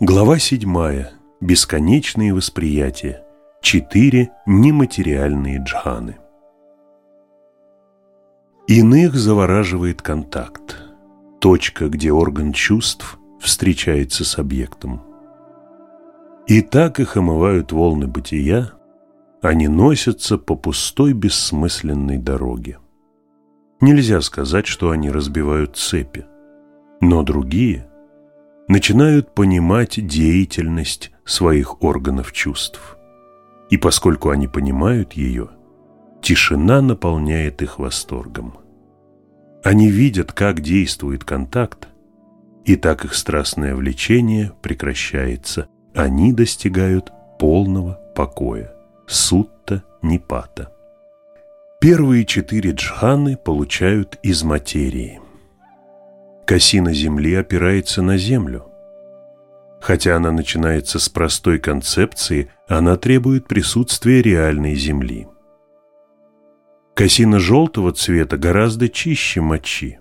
Глава 7. Бесконечные восприятия. Четыре нематериальные джханы. Иных завораживает контакт. Точка, где орган чувств встречается с объектом. И так их омывают волны бытия, они носятся по пустой бессмысленной дороге. Нельзя сказать, что они разбивают цепи, но другие – начинают понимать деятельность своих органов чувств. И поскольку они понимают ее, тишина наполняет их восторгом. Они видят, как действует контакт, и так их страстное влечение прекращается. Они достигают полного покоя. Сутта Нипата. Первые четыре джханы получают из материи. Косина Земли опирается на Землю. Хотя она начинается с простой концепции, она требует присутствия реальной Земли. Косина желтого цвета гораздо чище мочи.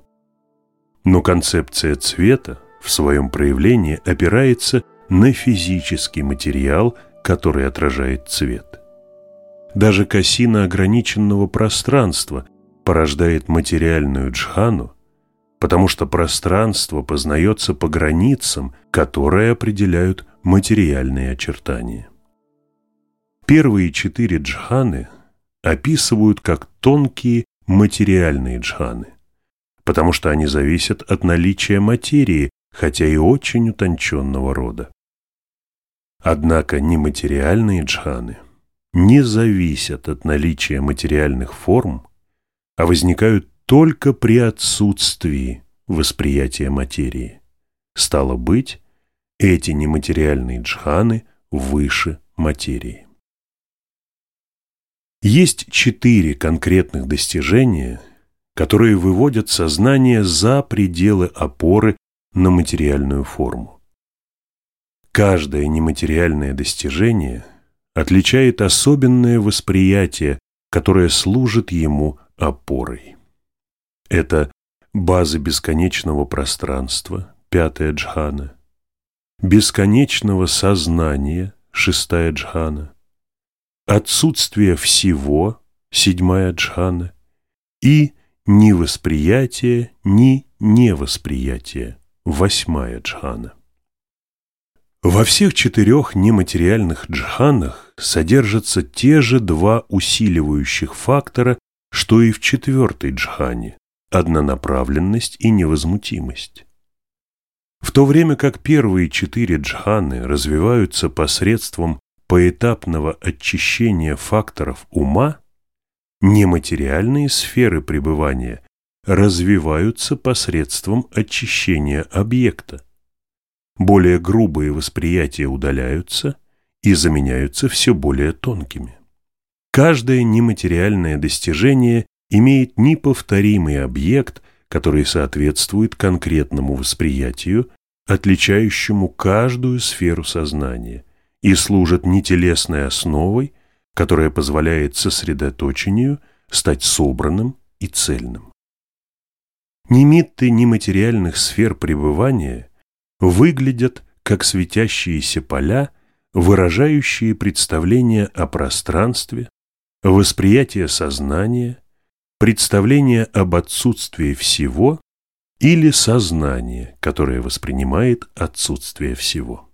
Но концепция цвета в своем проявлении опирается на физический материал, который отражает цвет. Даже косина ограниченного пространства порождает материальную джхану, потому что пространство познается по границам, которые определяют материальные очертания. Первые четыре джханы описывают как тонкие материальные джханы, потому что они зависят от наличия материи, хотя и очень утонченного рода. Однако нематериальные джханы не зависят от наличия материальных форм, а возникают только при отсутствии восприятия материи. Стало быть, эти нематериальные джханы выше материи. Есть четыре конкретных достижения, которые выводят сознание за пределы опоры на материальную форму. Каждое нематериальное достижение отличает особенное восприятие, которое служит ему опорой. Это база бесконечного пространства, пятая джхана, бесконечного сознания, шестая джхана, отсутствие всего, седьмая джхана, и ни восприятие, ни невосприятие, восьмая джхана. Во всех четырех нематериальных джханах содержатся те же два усиливающих фактора, что и в четвертой джхане однонаправленность и невозмутимость. В то время как первые четыре джханы развиваются посредством поэтапного очищения факторов ума, нематериальные сферы пребывания развиваются посредством очищения объекта. Более грубые восприятия удаляются и заменяются все более тонкими. Каждое нематериальное достижение имеет неповторимый объект, который соответствует конкретному восприятию, отличающему каждую сферу сознания, и служит нетелесной основой, которая позволяет сосредоточению стать собранным и цельным. Немитты нематериальных сфер пребывания выглядят как светящиеся поля, выражающие представление о пространстве, восприятие сознания, представление об отсутствии всего или сознание, которое воспринимает отсутствие всего.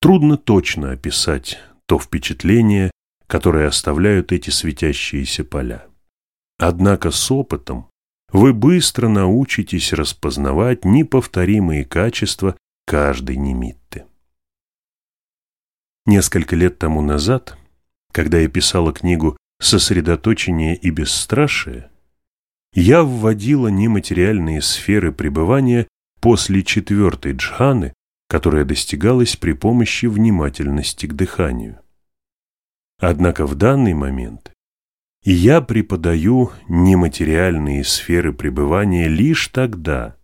Трудно точно описать то впечатление, которое оставляют эти светящиеся поля. Однако с опытом вы быстро научитесь распознавать неповторимые качества каждой немитты. Несколько лет тому назад, когда я писала книгу сосредоточение и бесстрашие, я вводила нематериальные сферы пребывания после четвертой джханы, которая достигалась при помощи внимательности к дыханию. Однако в данный момент я преподаю нематериальные сферы пребывания лишь тогда,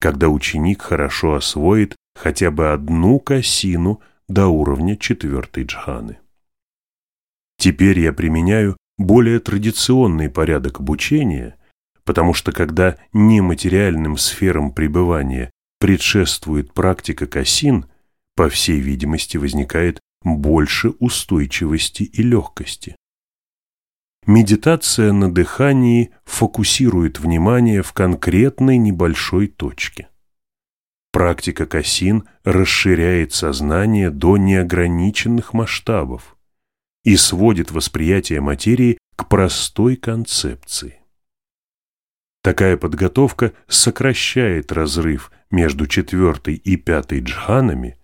когда ученик хорошо освоит хотя бы одну косину до уровня четвертой джханы. Теперь я применяю более традиционный порядок обучения, потому что когда нематериальным сферам пребывания предшествует практика косин, по всей видимости, возникает больше устойчивости и легкости. Медитация на дыхании фокусирует внимание в конкретной небольшой точке. Практика косин расширяет сознание до неограниченных масштабов и сводит восприятие материи к простой концепции. Такая подготовка сокращает разрыв между четвертой и пятой джханами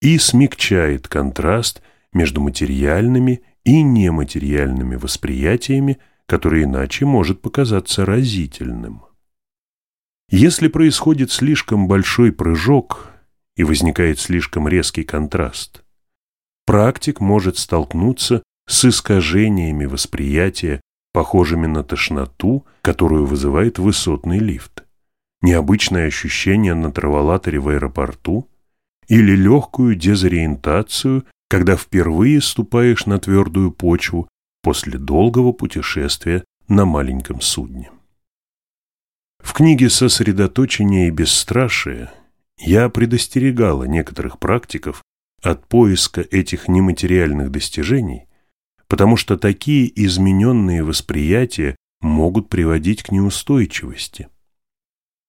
и смягчает контраст между материальными и нематериальными восприятиями, который иначе может показаться разительным. Если происходит слишком большой прыжок и возникает слишком резкий контраст, практик может столкнуться с искажениями восприятия, похожими на тошноту, которую вызывает высотный лифт, необычное ощущение на траволаторе в аэропорту или легкую дезориентацию, когда впервые ступаешь на твердую почву после долгого путешествия на маленьком судне. В книге «Сосредоточение и бесстрашие» я предостерегала некоторых практиков от поиска этих нематериальных достижений, потому что такие измененные восприятия могут приводить к неустойчивости.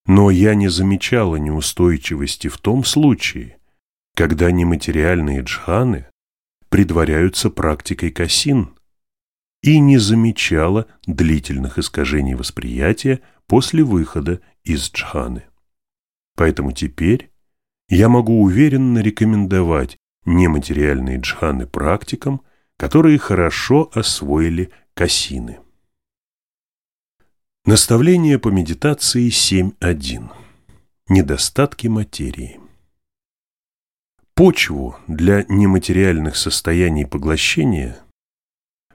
Но я не замечала неустойчивости в том случае, когда нематериальные джханы предваряются практикой касин и не замечала длительных искажений восприятия после выхода из джханы. Поэтому теперь я могу уверенно рекомендовать нематериальные джханы практикам, которые хорошо освоили касины. Наставление по медитации 7.1. Недостатки материи. Почву для нематериальных состояний поглощения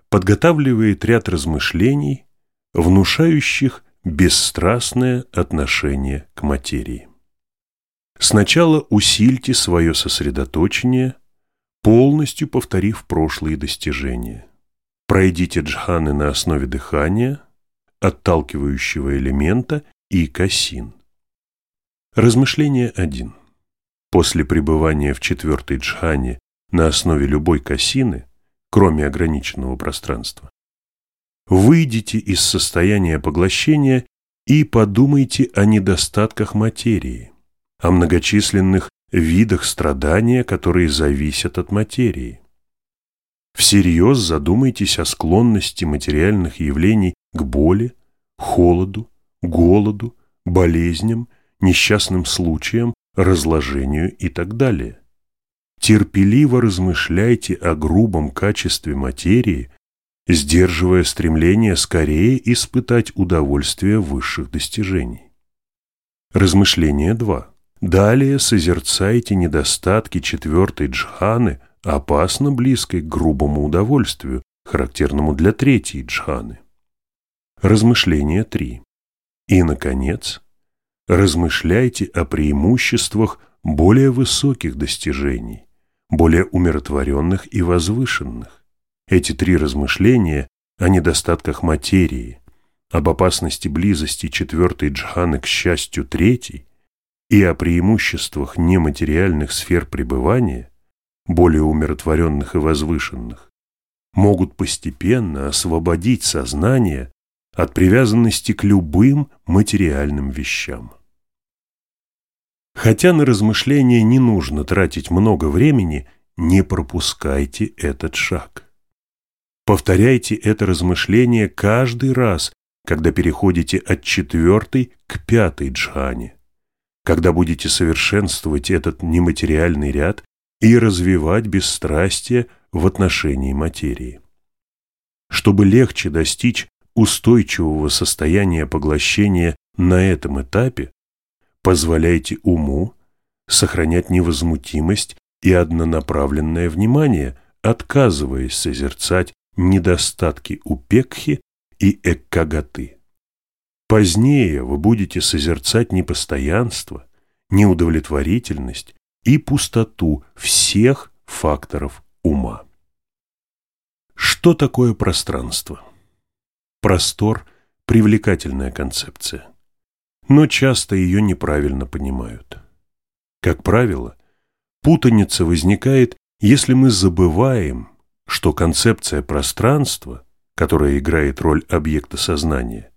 подготавливает ряд размышлений, внушающих бесстрастное отношение к материи. Сначала усильте свое сосредоточение, полностью повторив прошлые достижения. Пройдите джханы на основе дыхания, отталкивающего элемента и касин. Размышление 1. После пребывания в четвертой джхане на основе любой касины, кроме ограниченного пространства, Выйдите из состояния поглощения и подумайте о недостатках материи, о многочисленных видах страдания, которые зависят от материи. Всерьез задумайтесь о склонности материальных явлений к боли, холоду, голоду, болезням, несчастным случаям, разложению и так далее. Терпеливо размышляйте о грубом качестве материи, сдерживая стремление скорее испытать удовольствие высших достижений. Размышление 2. Далее созерцайте недостатки четвертой джханы, опасно близкой к грубому удовольствию, характерному для третьей джханы. Размышление 3. И, наконец, размышляйте о преимуществах более высоких достижений, более умиротворенных и возвышенных. Эти три размышления о недостатках материи, об опасности близости четвертой джханы к счастью третьей и о преимуществах нематериальных сфер пребывания, более умиротворенных и возвышенных, могут постепенно освободить сознание от привязанности к любым материальным вещам. Хотя на размышления не нужно тратить много времени, не пропускайте этот шаг. Повторяйте это размышление каждый раз, когда переходите от четвертой к пятой джхане, когда будете совершенствовать этот нематериальный ряд и развивать бесстрастие в отношении материи. Чтобы легче достичь устойчивого состояния поглощения на этом этапе, позволяйте уму сохранять невозмутимость и однонаправленное внимание, отказываясь созерцать недостатки упекхи и эккагаты. Позднее вы будете созерцать непостоянство, неудовлетворительность и пустоту всех факторов ума. Что такое пространство? Простор – привлекательная концепция, но часто ее неправильно понимают. Как правило, путаница возникает, если мы забываем, что концепция пространства, которая играет роль объекта сознания,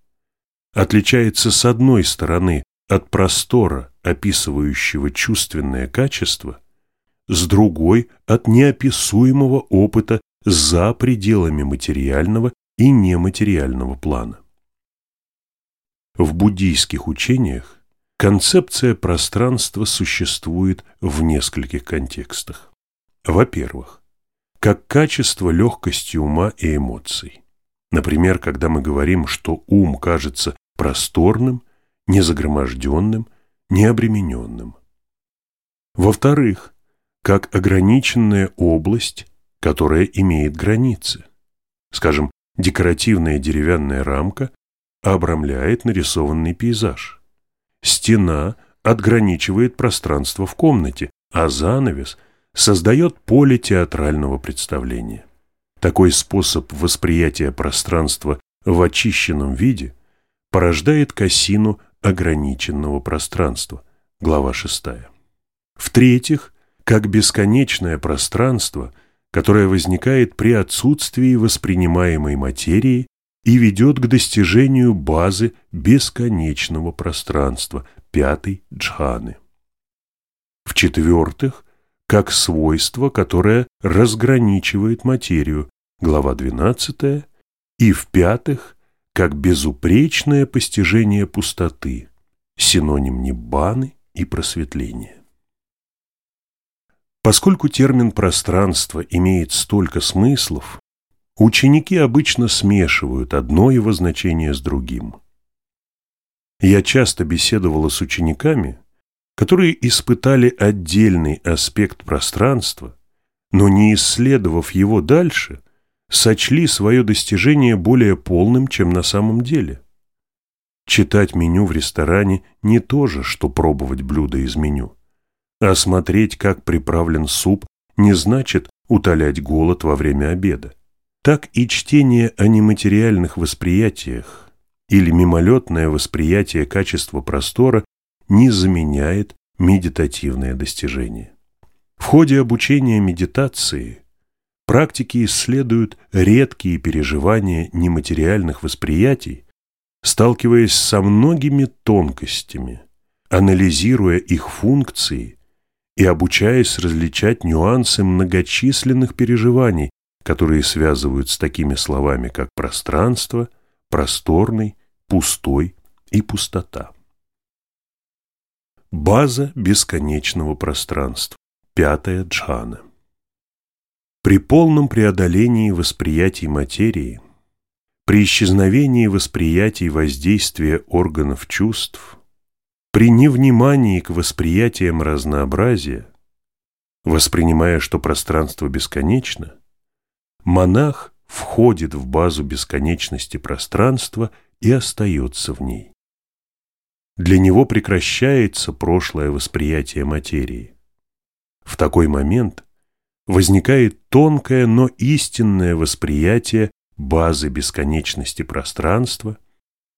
отличается с одной стороны от простора, описывающего чувственное качество, с другой – от неописуемого опыта за пределами материального и нематериального плана. В буддийских учениях концепция пространства существует в нескольких контекстах. Во-первых, как качество легкости ума и эмоций. Например, когда мы говорим, что ум кажется просторным, незагроможденным, необремененным. Во-вторых, как ограниченная область, которая имеет границы. Скажем, декоративная деревянная рамка обрамляет нарисованный пейзаж. Стена отграничивает пространство в комнате, а занавес создает поле театрального представления. Такой способ восприятия пространства в очищенном виде порождает косину ограниченного пространства. Глава 6. В-третьих, как бесконечное пространство, которое возникает при отсутствии воспринимаемой материи и ведет к достижению базы бесконечного пространства, пятой джханы. В-четвертых, как свойство, которое разграничивает материю, глава 12, и в-пятых, как безупречное постижение пустоты, синоним неббаны и просветления. Поскольку термин «пространство» имеет столько смыслов, ученики обычно смешивают одно его значение с другим. Я часто беседовала с учениками, которые испытали отдельный аспект пространства, но не исследовав его дальше, сочли свое достижение более полным, чем на самом деле. Читать меню в ресторане не то же, что пробовать блюдо из меню. А смотреть, как приправлен суп, не значит утолять голод во время обеда. Так и чтение о нематериальных восприятиях или мимолетное восприятие качества простора не заменяет медитативное достижение. В ходе обучения медитации – Практики исследуют редкие переживания нематериальных восприятий, сталкиваясь со многими тонкостями, анализируя их функции и обучаясь различать нюансы многочисленных переживаний, которые связывают с такими словами, как пространство, просторный, пустой и пустота. База бесконечного пространства. Пятая джхана. При полном преодолении восприятий материи, при исчезновении восприятий воздействия органов чувств, при невнимании к восприятиям разнообразия, воспринимая, что пространство бесконечно, монах входит в базу бесконечности пространства и остается в ней. Для него прекращается прошлое восприятие материи. В такой момент возникает тонкое, но истинное восприятие базы бесконечности пространства,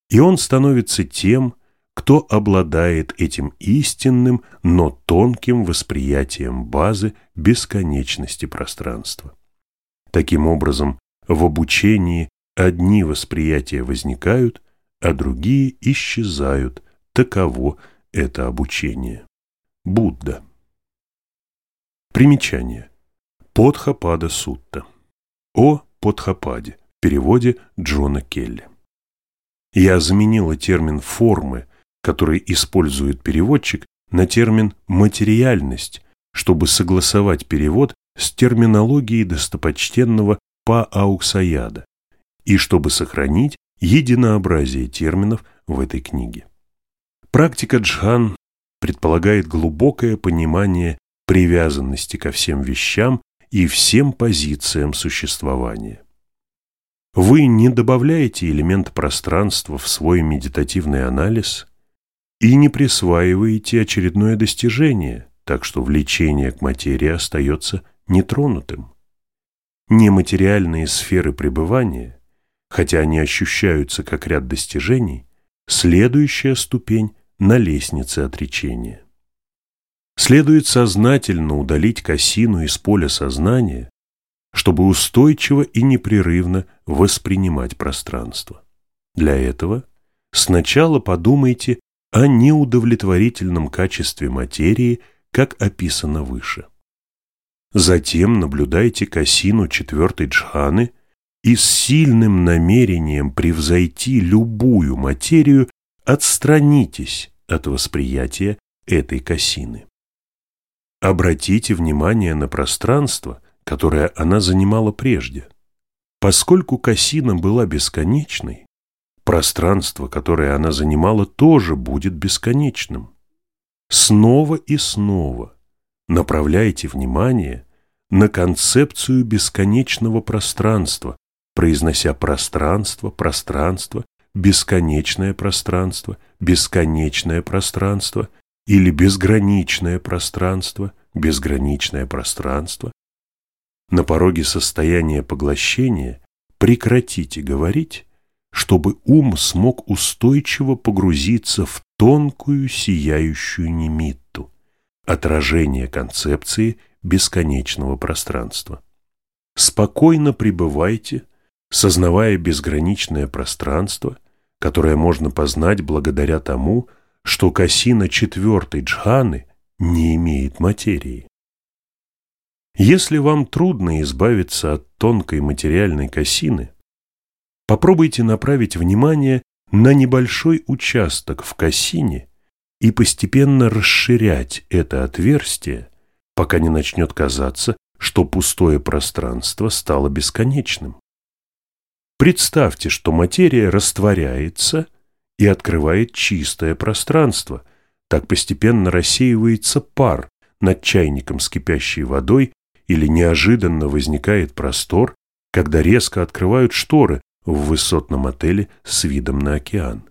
и он становится тем, кто обладает этим истинным, но тонким восприятием базы бесконечности пространства. Таким образом, в обучении одни восприятия возникают, а другие исчезают. Таково это обучение. Будда. Примечание. Подхапада Сутта. О Подхападе. В переводе Джона Келли. Я заменила термин «формы», который использует переводчик, на термин «материальность», чтобы согласовать перевод с терминологией достопочтенного Па Ауксаяда и чтобы сохранить единообразие терминов в этой книге. Практика джхан предполагает глубокое понимание привязанности ко всем вещам и всем позициям существования. Вы не добавляете элемент пространства в свой медитативный анализ и не присваиваете очередное достижение, так что влечение к материи остается нетронутым. Нематериальные сферы пребывания, хотя они ощущаются как ряд достижений, следующая ступень на лестнице отречения. Следует сознательно удалить косину из поля сознания, чтобы устойчиво и непрерывно воспринимать пространство. Для этого сначала подумайте о неудовлетворительном качестве материи, как описано выше. Затем наблюдайте косину четвертой джханы и с сильным намерением превзойти любую материю отстранитесь от восприятия этой косины. Обратите внимание на пространство, которое она занимала прежде. Поскольку косина была бесконечной, пространство, которое она занимала, тоже будет бесконечным. Снова и снова направляйте внимание на концепцию бесконечного пространства, произнося пространство, пространство, бесконечное пространство, бесконечное пространство – или безграничное пространство, безграничное пространство. На пороге состояния поглощения прекратите говорить, чтобы ум смог устойчиво погрузиться в тонкую сияющую немитту, отражение концепции бесконечного пространства. Спокойно пребывайте, сознавая безграничное пространство, которое можно познать благодаря тому, что косина четвертой джханы не имеет материи. Если вам трудно избавиться от тонкой материальной косины, попробуйте направить внимание на небольшой участок в косине и постепенно расширять это отверстие, пока не начнет казаться, что пустое пространство стало бесконечным. Представьте, что материя растворяется – и открывает чистое пространство. Так постепенно рассеивается пар над чайником с кипящей водой или неожиданно возникает простор, когда резко открывают шторы в высотном отеле с видом на океан.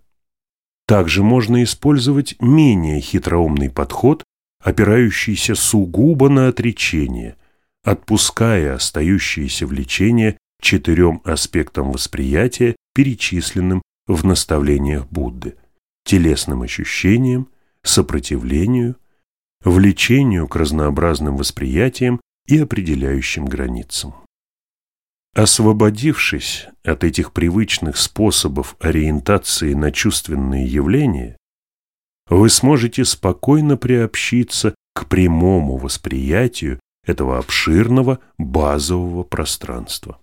Также можно использовать менее хитроумный подход, опирающийся сугубо на отречение, отпуская остающиеся влечения четырем аспектам восприятия, перечисленным в наставлениях Будды – телесным ощущениям, сопротивлению, влечению к разнообразным восприятиям и определяющим границам. Освободившись от этих привычных способов ориентации на чувственные явления, вы сможете спокойно приобщиться к прямому восприятию этого обширного базового пространства.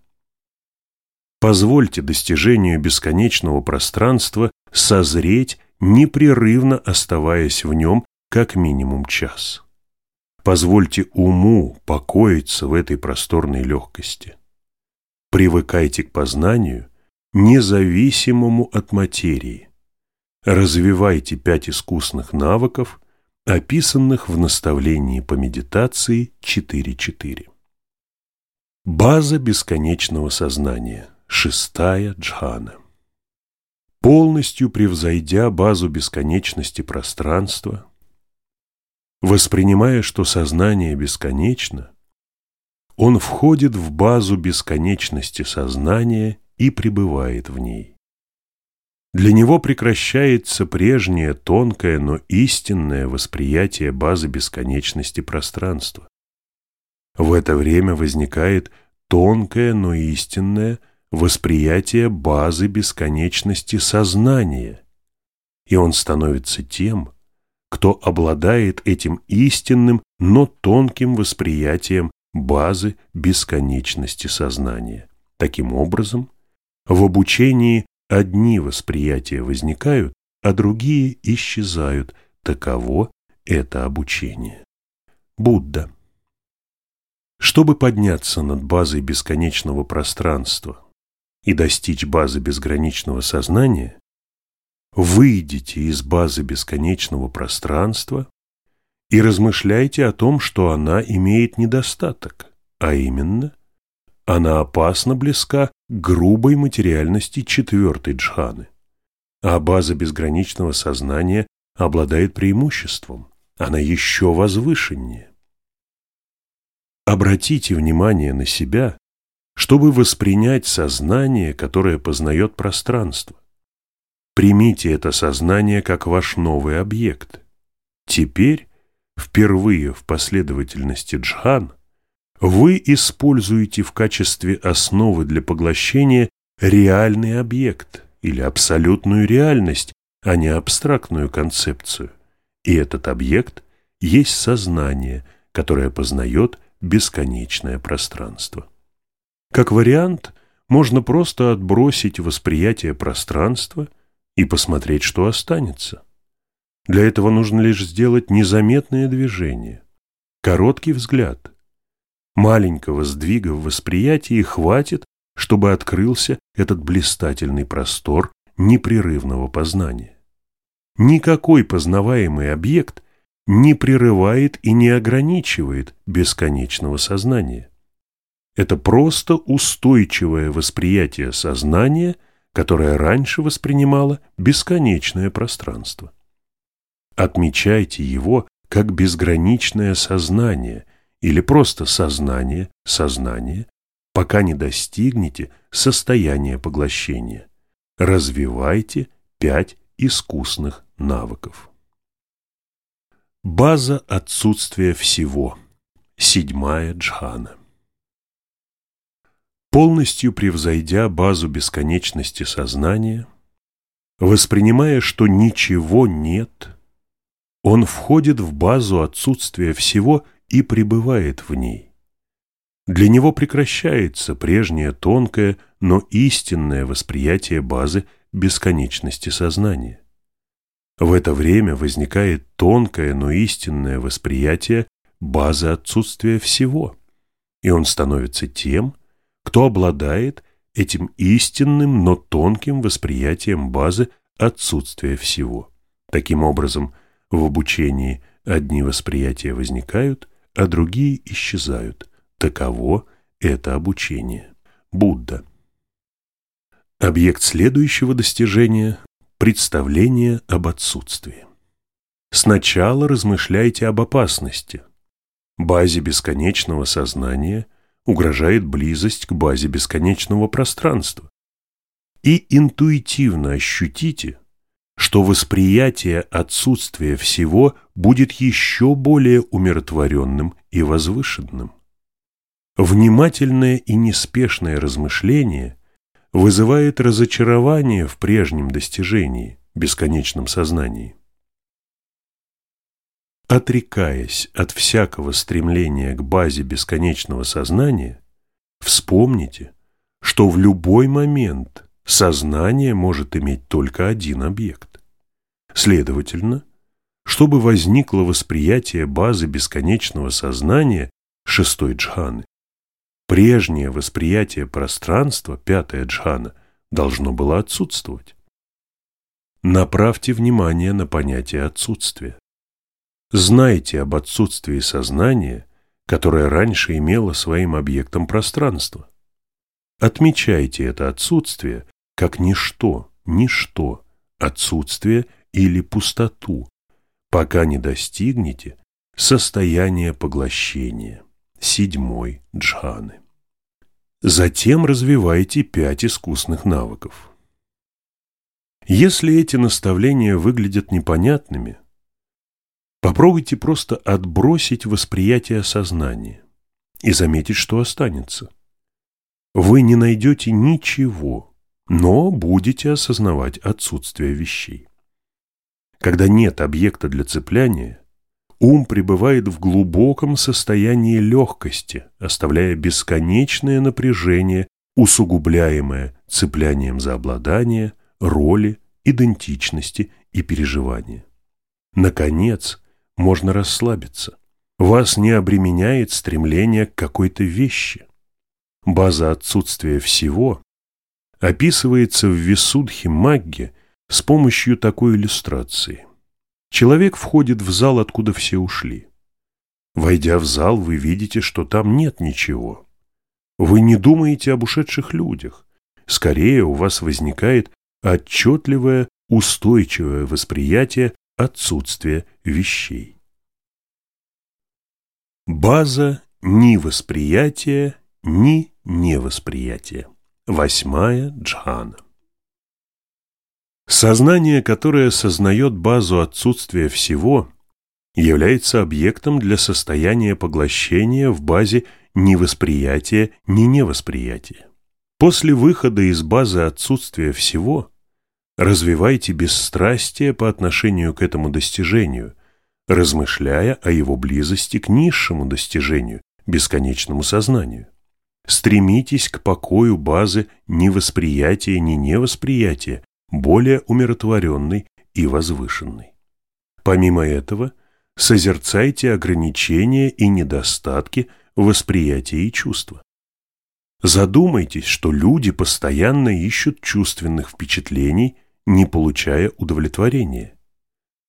Позвольте достижению бесконечного пространства созреть, непрерывно оставаясь в нем как минимум час. Позвольте уму покоиться в этой просторной легкости. Привыкайте к познанию, независимому от материи. Развивайте пять искусных навыков, описанных в наставлении по медитации 4.4. База бесконечного сознания – Шестая джхана. Полностью превзойдя базу бесконечности пространства, воспринимая, что сознание бесконечно, он входит в базу бесконечности сознания и пребывает в ней. Для него прекращается прежнее тонкое, но истинное восприятие базы бесконечности пространства. В это время возникает тонкое, но истинное – восприятие базы бесконечности сознания, и он становится тем, кто обладает этим истинным, но тонким восприятием базы бесконечности сознания. Таким образом, в обучении одни восприятия возникают, а другие исчезают. Таково это обучение. Будда. Чтобы подняться над базой бесконечного пространства, и достичь базы безграничного сознания, выйдите из базы бесконечного пространства и размышляйте о том, что она имеет недостаток, а именно, она опасно близка к грубой материальности четвертой джханы, а база безграничного сознания обладает преимуществом, она еще возвышеннее. Обратите внимание на себя чтобы воспринять сознание, которое познает пространство. Примите это сознание как ваш новый объект. Теперь впервые в последовательности джхан, вы используете в качестве основы для поглощения реальный объект или абсолютную реальность, а не абстрактную концепцию. И этот объект есть сознание, которое познает бесконечное пространство. Как вариант, можно просто отбросить восприятие пространства и посмотреть, что останется. Для этого нужно лишь сделать незаметное движение, короткий взгляд. Маленького сдвига в восприятии хватит, чтобы открылся этот блистательный простор непрерывного познания. Никакой познаваемый объект не прерывает и не ограничивает бесконечного сознания. Это просто устойчивое восприятие сознания, которое раньше воспринимало бесконечное пространство. Отмечайте его как безграничное сознание или просто сознание, сознание, пока не достигнете состояния поглощения. Развивайте пять искусных навыков. База отсутствия всего. Седьмая джхана. Полностью превзойдя базу бесконечности сознания, воспринимая, что ничего нет, он входит в базу отсутствия всего и пребывает в ней. Для него прекращается прежнее тонкое, но истинное восприятие базы бесконечности сознания. В это время возникает тонкое, но истинное восприятие базы отсутствия всего, и он становится тем, кто обладает этим истинным, но тонким восприятием базы отсутствия всего. Таким образом, в обучении одни восприятия возникают, а другие исчезают. Таково это обучение. Будда. Объект следующего достижения – представление об отсутствии. Сначала размышляйте об опасности. Базе бесконечного сознания угрожает близость к базе бесконечного пространства. И интуитивно ощутите, что восприятие отсутствия всего будет еще более умиротворенным и возвышенным. Внимательное и неспешное размышление вызывает разочарование в прежнем достижении, бесконечном сознании. Отрекаясь от всякого стремления к базе бесконечного сознания, вспомните, что в любой момент Сознание может иметь только один объект. Следовательно, чтобы возникло восприятие базы бесконечного сознания шестой джханы, прежнее восприятие пространства, пятая джхана, должно было отсутствовать. Направьте внимание на понятие отсутствия. Знайте об отсутствии сознания, которое раньше имело своим объектом пространство. Отмечайте это отсутствие как ничто, ничто, отсутствие или пустоту, пока не достигнете состояния поглощения, седьмой джханы. Затем развивайте пять искусных навыков. Если эти наставления выглядят непонятными, попробуйте просто отбросить восприятие сознания и заметить, что останется. Вы не найдете ничего, но будете осознавать отсутствие вещей. Когда нет объекта для цепляния, ум пребывает в глубоком состоянии легкости, оставляя бесконечное напряжение, усугубляемое цеплянием за обладание, роли, идентичности и переживания. Наконец, можно расслабиться. Вас не обременяет стремление к какой-то вещи. База отсутствия всего описывается в Висудхе Магге с помощью такой иллюстрации. Человек входит в зал, откуда все ушли. Войдя в зал, вы видите, что там нет ничего. Вы не думаете об ушедших людях. Скорее у вас возникает отчетливое, устойчивое восприятие отсутствия вещей. База ни восприятия, ни невосприятия. Восьмая джхана. Сознание, которое сознает базу отсутствия всего, является объектом для состояния поглощения в базе ни восприятия, ни невосприятия. После выхода из базы отсутствия всего развивайте бесстрастие по отношению к этому достижению, размышляя о его близости к низшему достижению, бесконечному сознанию. Стремитесь к покою базы ни восприятия, ни невосприятия, более умиротворенной и возвышенной. Помимо этого, созерцайте ограничения и недостатки восприятия и чувства. Задумайтесь, что люди постоянно ищут чувственных впечатлений, не получая удовлетворения.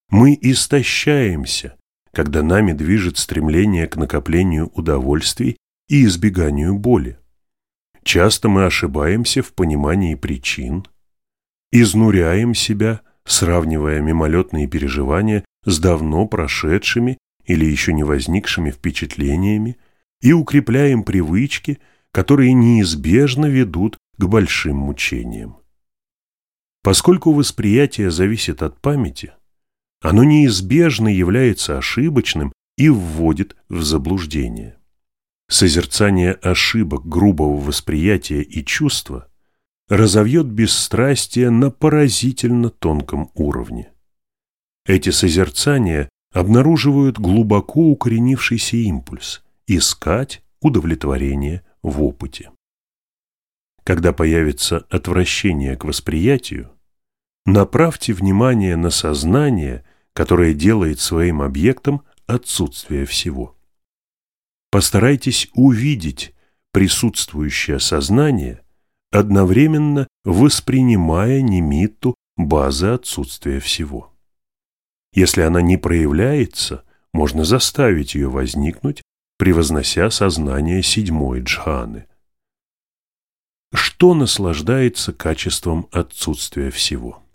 Мы истощаемся, когда нами движет стремление к накоплению удовольствий и избеганию боли. Часто мы ошибаемся в понимании причин, изнуряем себя, сравнивая мимолетные переживания с давно прошедшими или еще не возникшими впечатлениями и укрепляем привычки, которые неизбежно ведут к большим мучениям. Поскольку восприятие зависит от памяти, оно неизбежно является ошибочным и вводит в заблуждение. Созерцание ошибок грубого восприятия и чувства разовьет бесстрастие на поразительно тонком уровне. Эти созерцания обнаруживают глубоко укоренившийся импульс – искать удовлетворение в опыте. Когда появится отвращение к восприятию, направьте внимание на сознание, которое делает своим объектом отсутствие всего. Постарайтесь увидеть присутствующее сознание, одновременно воспринимая немитту базы отсутствия всего. Если она не проявляется, можно заставить ее возникнуть, превознося сознание седьмой джханы. Что наслаждается качеством отсутствия всего?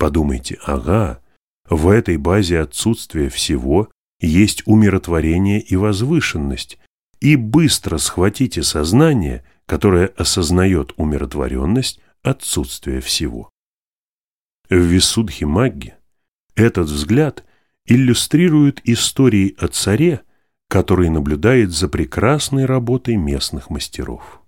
Подумайте, ага, в этой базе отсутствия всего есть умиротворение и возвышенность, и быстро схватите сознание, которое осознает умиротворенность отсутствия всего. В Висудхи Магги этот взгляд иллюстрирует истории о царе, который наблюдает за прекрасной работой местных мастеров.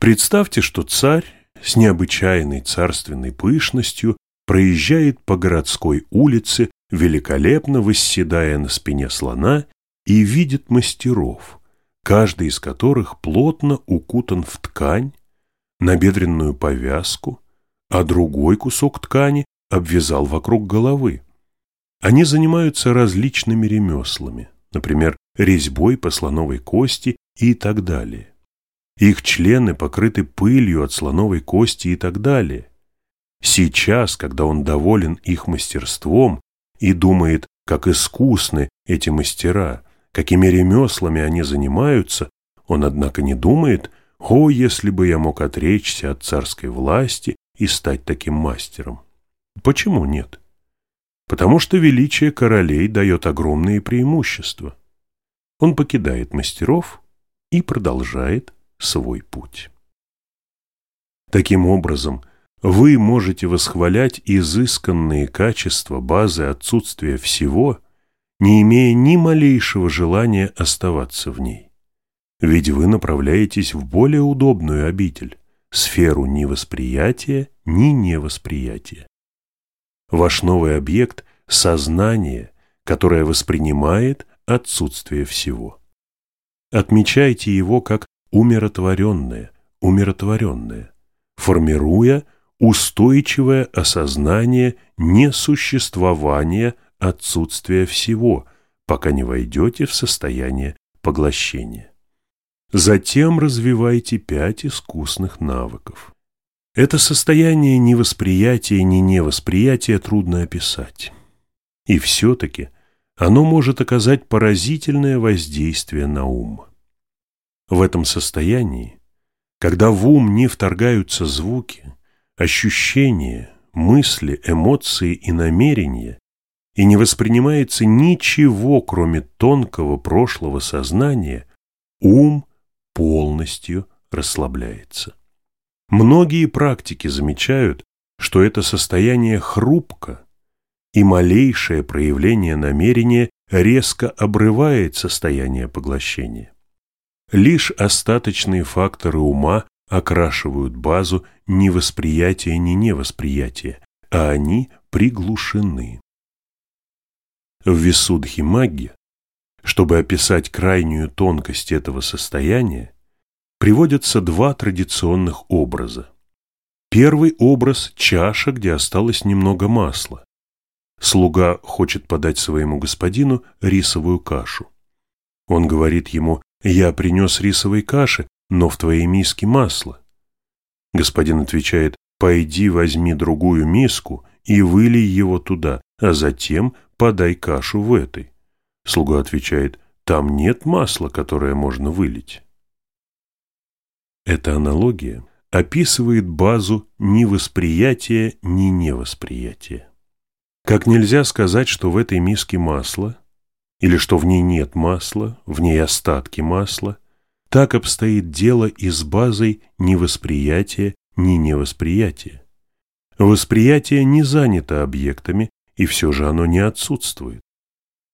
Представьте, что царь с необычайной царственной пышностью проезжает по городской улице великолепно восседая на спине слона, и видит мастеров, каждый из которых плотно укутан в ткань, набедренную повязку, а другой кусок ткани обвязал вокруг головы. Они занимаются различными ремеслами, например, резьбой по слоновой кости и так далее. Их члены покрыты пылью от слоновой кости и так далее. Сейчас, когда он доволен их мастерством, и думает, как искусны эти мастера, какими ремеслами они занимаются, он, однако, не думает, «О, если бы я мог отречься от царской власти и стать таким мастером!» Почему нет? Потому что величие королей дает огромные преимущества. Он покидает мастеров и продолжает свой путь. Таким образом, вы можете восхвалять изысканные качества базы отсутствия всего, не имея ни малейшего желания оставаться в ней. Ведь вы направляетесь в более удобную обитель, сферу ни восприятия, ни невосприятия. Ваш новый объект – сознание, которое воспринимает отсутствие всего. Отмечайте его как умиротворенное, умиротворенное, формируя – устойчивое осознание несуществования отсутствия всего, пока не войдете в состояние поглощения. Затем развивайте пять искусных навыков. Это состояние ни восприятия, ни невосприятия трудно описать. И все-таки оно может оказать поразительное воздействие на ум. В этом состоянии, когда в ум не вторгаются звуки, ощущения, мысли, эмоции и намерения, и не воспринимается ничего, кроме тонкого прошлого сознания, ум полностью расслабляется. Многие практики замечают, что это состояние хрупко, и малейшее проявление намерения резко обрывает состояние поглощения. Лишь остаточные факторы ума окрашивают базу ни восприятия, ни невосприятия, а они приглушены. В Висудхи Магги, чтобы описать крайнюю тонкость этого состояния, приводятся два традиционных образа. Первый образ – чаша, где осталось немного масла. Слуга хочет подать своему господину рисовую кашу. Он говорит ему «Я принес рисовой каши, но в твоей миске масло». Господин отвечает «Пойди возьми другую миску и вылей его туда, а затем подай кашу в этой». Слуга отвечает «Там нет масла, которое можно вылить». Эта аналогия описывает базу ни восприятия, ни невосприятия. Как нельзя сказать, что в этой миске масло, или что в ней нет масла, в ней остатки масла, так обстоит дело и с базой ни восприятия, ни невосприятия. Восприятие не занято объектами, и все же оно не отсутствует.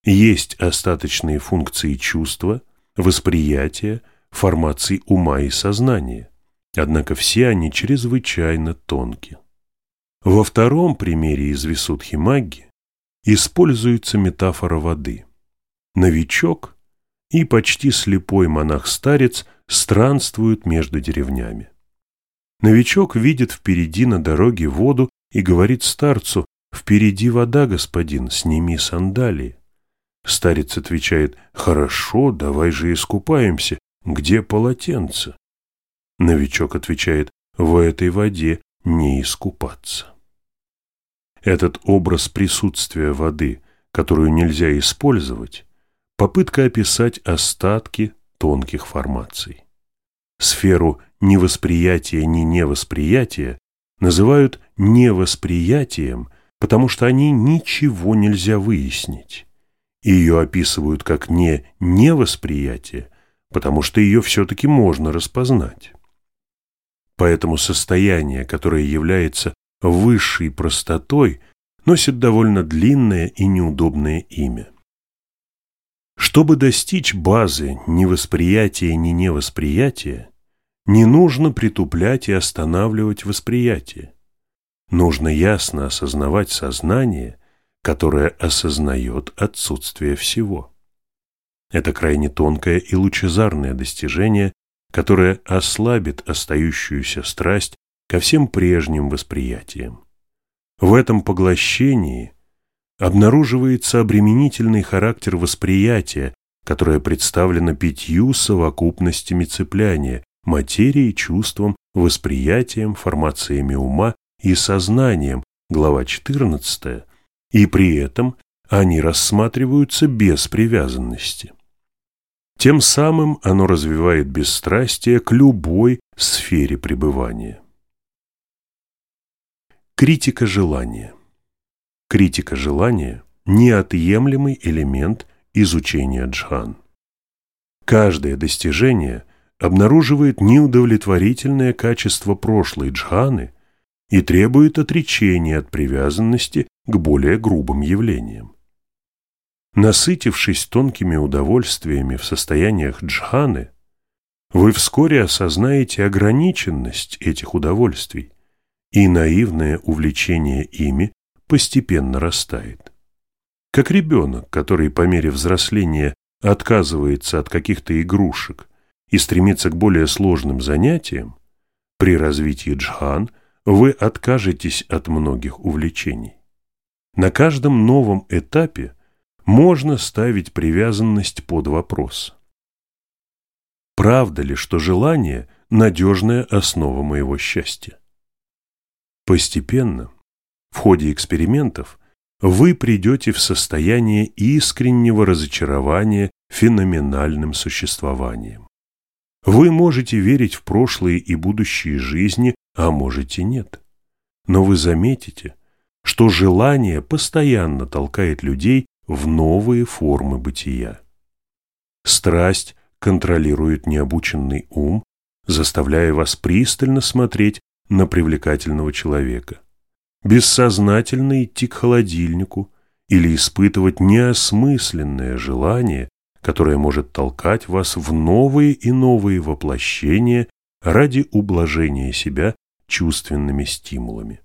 Есть остаточные функции чувства, восприятия, формации ума и сознания, однако все они чрезвычайно тонкие. Во втором примере из Висудхи Магги используется метафора воды. Новичок и почти слепой монах-старец странствуют между деревнями. Новичок видит впереди на дороге воду и говорит старцу «Впереди вода, господин, сними сандалии». Старец отвечает «Хорошо, давай же искупаемся. Где полотенце?» Новичок отвечает «В этой воде не искупаться». Этот образ присутствия воды, которую нельзя использовать, попытка описать остатки тонких формаций. Сферу ни восприятия, ни невосприятия называют невосприятием, потому что они ничего нельзя выяснить. Ее описывают как не невосприятие, потому что ее все-таки можно распознать. Поэтому состояние, которое является высшей простотой носит довольно длинное и неудобное имя. Чтобы достичь базы ни восприятия, ни невосприятия, не нужно притуплять и останавливать восприятие. Нужно ясно осознавать сознание, которое осознает отсутствие всего. Это крайне тонкое и лучезарное достижение, которое ослабит остающуюся страсть ко всем прежним восприятиям. В этом поглощении обнаруживается обременительный характер восприятия, которое представлено пятью совокупностями цепляния, материей, чувством, восприятием, формациями ума и сознанием, глава 14, и при этом они рассматриваются без привязанности. Тем самым оно развивает бесстрастие к любой сфере пребывания. Критика желания. Критика желания – неотъемлемый элемент изучения джхан. Каждое достижение обнаруживает неудовлетворительное качество прошлой джханы и требует отречения от привязанности к более грубым явлениям. Насытившись тонкими удовольствиями в состояниях джханы, вы вскоре осознаете ограниченность этих удовольствий и наивное увлечение ими постепенно растает. Как ребенок, который по мере взросления отказывается от каких-то игрушек и стремится к более сложным занятиям, при развитии джхан вы откажетесь от многих увлечений. На каждом новом этапе можно ставить привязанность под вопрос. Правда ли, что желание – надежная основа моего счастья? Постепенно, в ходе экспериментов, вы придете в состояние искреннего разочарования феноменальным существованием. Вы можете верить в прошлые и будущие жизни, а можете нет. Но вы заметите, что желание постоянно толкает людей в новые формы бытия. Страсть контролирует необученный ум, заставляя вас пристально смотреть на привлекательного человека. Бессознательно идти к холодильнику, или испытывать неосмысленное желание, которое может толкать вас в новые и новые воплощения ради ублажения себя чувственными стимулами.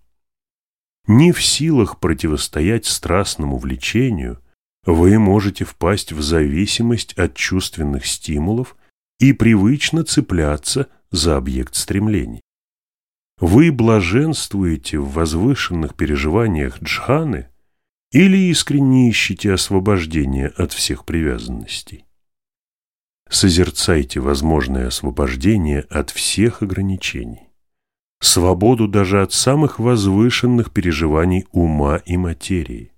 Не в силах противостоять страстному влечению, вы можете впасть в зависимость от чувственных стимулов и привычно цепляться за объект стремлений. Вы блаженствуете в возвышенных переживаниях джханы или искренне ищете освобождение от всех привязанностей. Созерцайте возможное освобождение от всех ограничений, свободу даже от самых возвышенных переживаний ума и материи,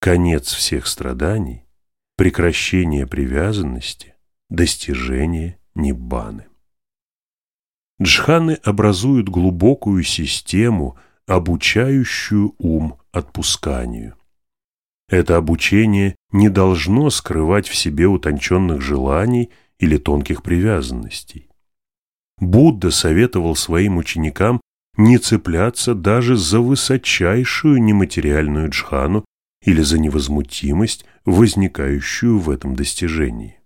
конец всех страданий, прекращение привязанности, достижение ниббаны. Джханы образуют глубокую систему, обучающую ум отпусканию. Это обучение не должно скрывать в себе утонченных желаний или тонких привязанностей. Будда советовал своим ученикам не цепляться даже за высочайшую нематериальную джхану или за невозмутимость, возникающую в этом достижении.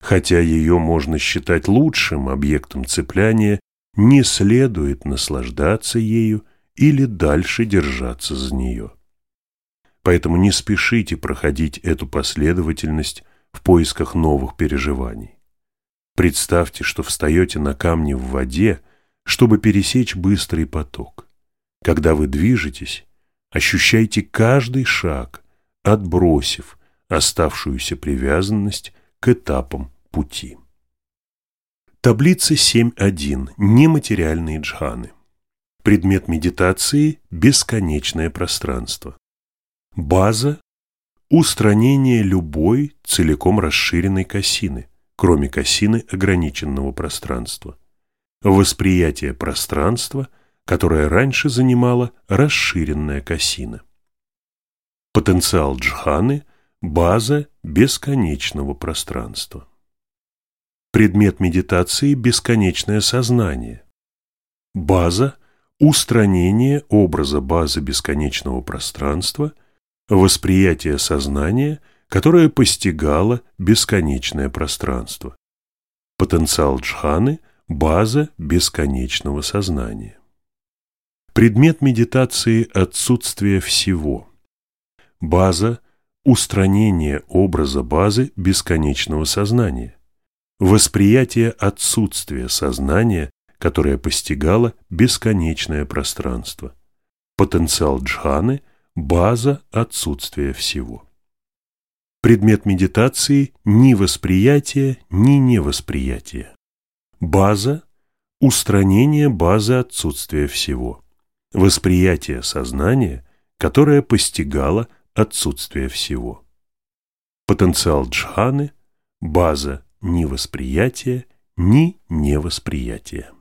Хотя ее можно считать лучшим объектом цепляния, не следует наслаждаться ею или дальше держаться за нее. Поэтому не спешите проходить эту последовательность в поисках новых переживаний. Представьте, что встаете на камни в воде, чтобы пересечь быстрый поток. Когда вы движетесь, ощущайте каждый шаг, отбросив оставшуюся привязанность к этапам пути. Таблица 7.1. Нематериальные джханы. Предмет медитации – бесконечное пространство. База – устранение любой целиком расширенной косины, кроме косины ограниченного пространства. Восприятие пространства, которое раньше занимала расширенная косина. Потенциал джханы – база бесконечного пространства. Предмет медитации – бесконечное сознание. База – устранение образа базы бесконечного пространства, восприятие сознания, которое постигало бесконечное пространство. Потенциал джханы – база бесконечного сознания. Предмет медитации – отсутствие всего. База – устранение образа базы бесконечного сознания восприятие отсутствия сознания, которое постигало бесконечное пространство. Потенциал джханы – база отсутствия всего. Предмет медитации – ни восприятие, ни невосприятие. База – устранение базы отсутствия всего. Восприятие сознания, которое постигало отсутствие всего. Потенциал джханы – база ни восприятия, ни невосприятия.